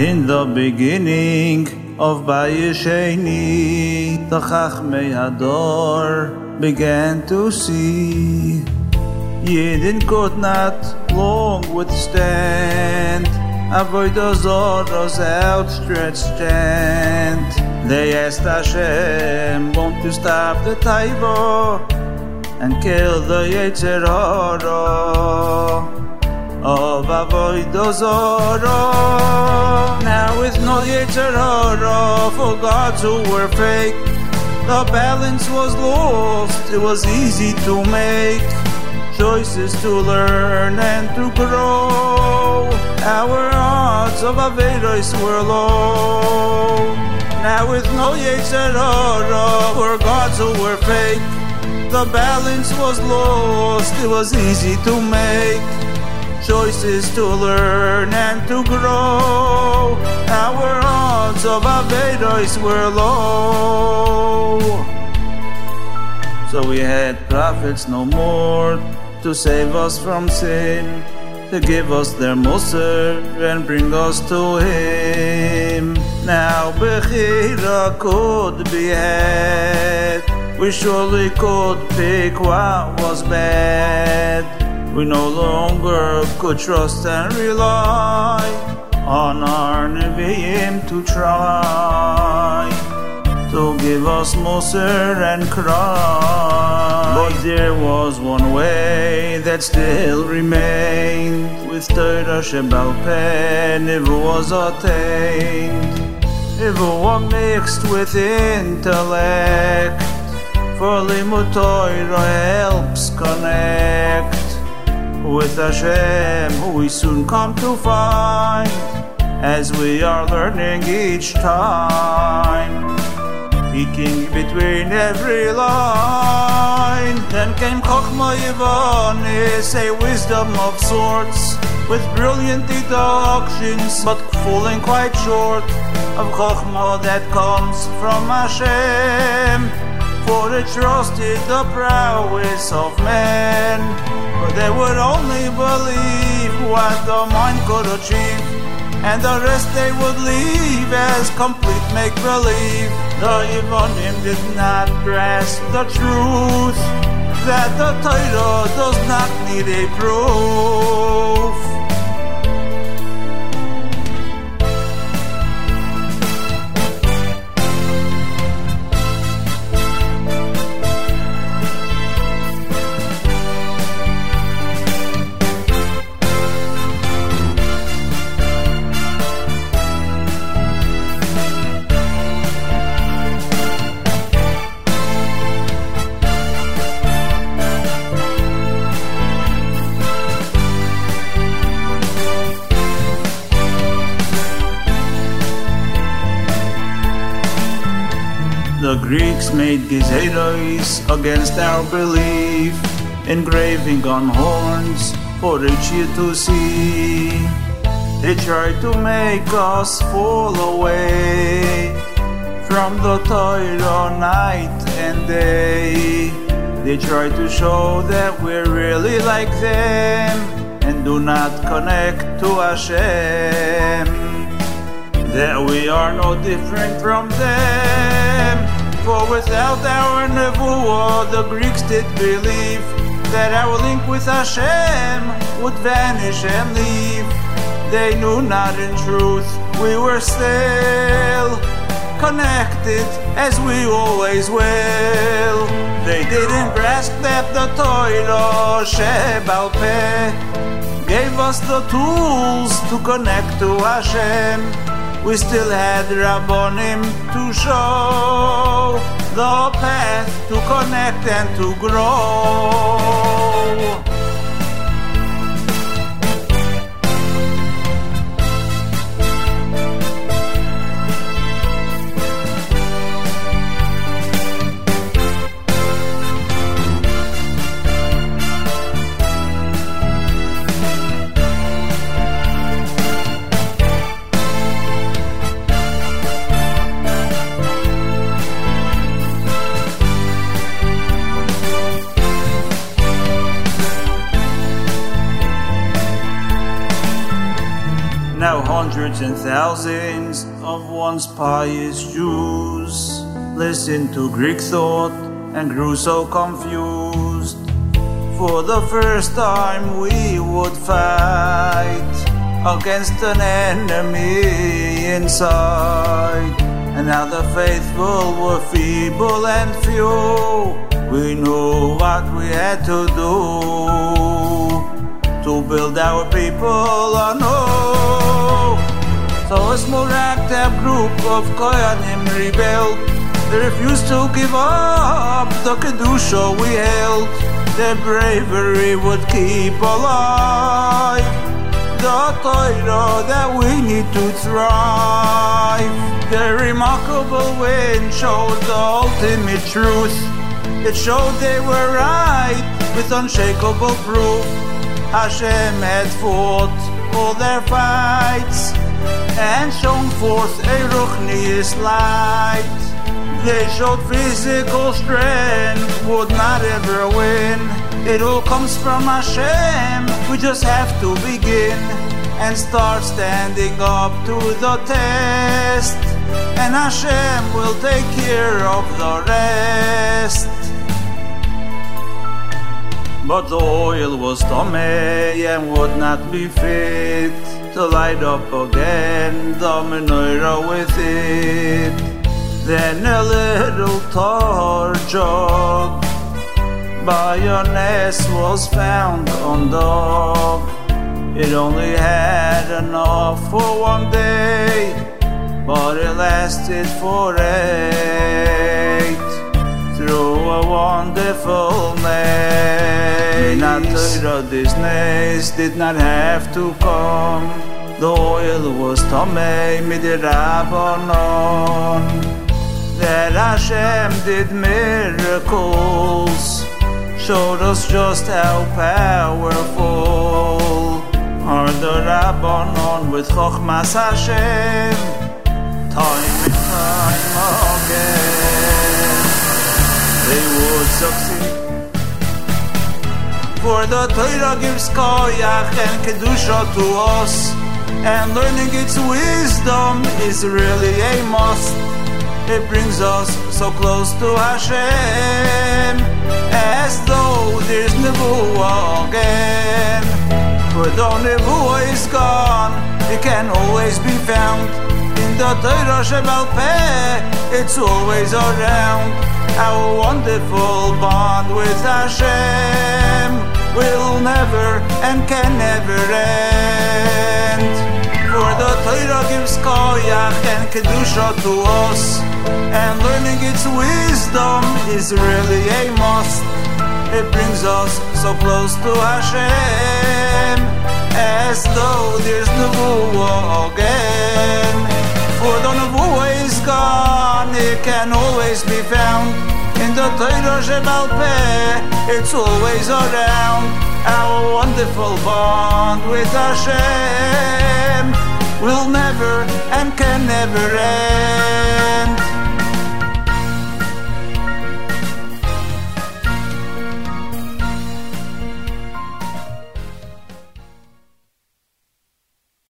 the beginning of Bayis Sheni, the Chachmei Hador began to see. Yidden could not long withstand Avodah Zorah's outstretched hand. They asked Hashem, won't you stop the taibo and kill the Yetzer Hara of Avodah? Now with no Yetzer Hara for gods who were fake, the balance was lost, it was easy to make choices to learn and to grow. Our odds of Avedos were low. Now with no Yetzer Hara or gods who were fake, the balance was lost. It was easy to make choices to learn and to grow. Our odds of Avedos were low. So we had prophets no more to save us from sin, to give us their Musar and bring us to Him. Now Bechira could be had, we surely could pick what was bad. We no longer could trust and rely on our Nevi'im to try to give us Musar and cry. But there was one way that still remained with Torah Shebal Peh, it was attained, it mixed with intellect. For Limud Torah helps connect with Hashem, we soon come to find as we are learning each time peeking between every line. Then came Chokhmah Yevanis, a wisdom of sorts, with brilliant deductions, but falling quite short of Chokhmah that comes from Hashem. For it trusted the prowess of men, but they would only believe what the mind could achieve and the rest they would leave as complete make believe. The Yevonim did not grasp the truth that the Torah does not need a proof. Greeks made gezeros against our belief, engraving on horns for each year to see. They tried to make us fall away from the Torah night and day. They tried to show that we're really like them and do not connect to Hashem. That we are no different from them. For without our nevuah, the Greeks did believe that our link with Hashem would vanish and leave. They knew not in truth we were still connected as we always will. They didn't grasp that the Torah Shebal Peh gave us the tools to connect to Hashem we still had Rabbonim to show to connect and to grow. Hundreds and thousands of once pious Jews listened to Greek thought and grew so confused. For the first time we would fight against an enemy inside. And now the faithful were feeble and few. We knew what we had to do to build our people anew. A small ragtag group of Kohanim rebelled. They refused to give up the Kedusha we held. Their bravery would keep alive the Torah that we need to thrive. Their remarkable win showed the ultimate truth. It showed they were right with unshakable proof. Hashem had fought all their fights and shown forth a ruchnius light. They showed physical strength would not ever win. It all comes from Hashem. We just have to begin and start standing up to the test. And Hashem will take care of the rest. But the oil was tomei and would not be fit to light up again the menorah with it. Then a little tar jug by your nest was found on dog. It only had enough for one day, but it lasted for eight. Through a wonderful maze, not this nest did not have to come. The oil was Tomei midirabbanon. That Hashem did miracles. Showed us just how powerful are the Rabbanon with Chochmas Hashem. Time and time again they would succeed. For the Torah gives koyach and kedusha to us and learning its wisdom is really a must it brings us so close to Hashem as though there's Nebuah again. For though Nebuah is gone, it can always be found in the Torah Shebal Peh. It's always around. Our wonderful bond with Hashem will never and can never end. For the Torah gives koyach and kedusha to us, and learning its wisdom is really a must. It brings us so close to Hashem, as though there's Nebuah again. For the Nebuah is gone, it can always be found. In the Torah Shebal Peh, it's always around. Our wonderful bond with Hashem will never and can never end.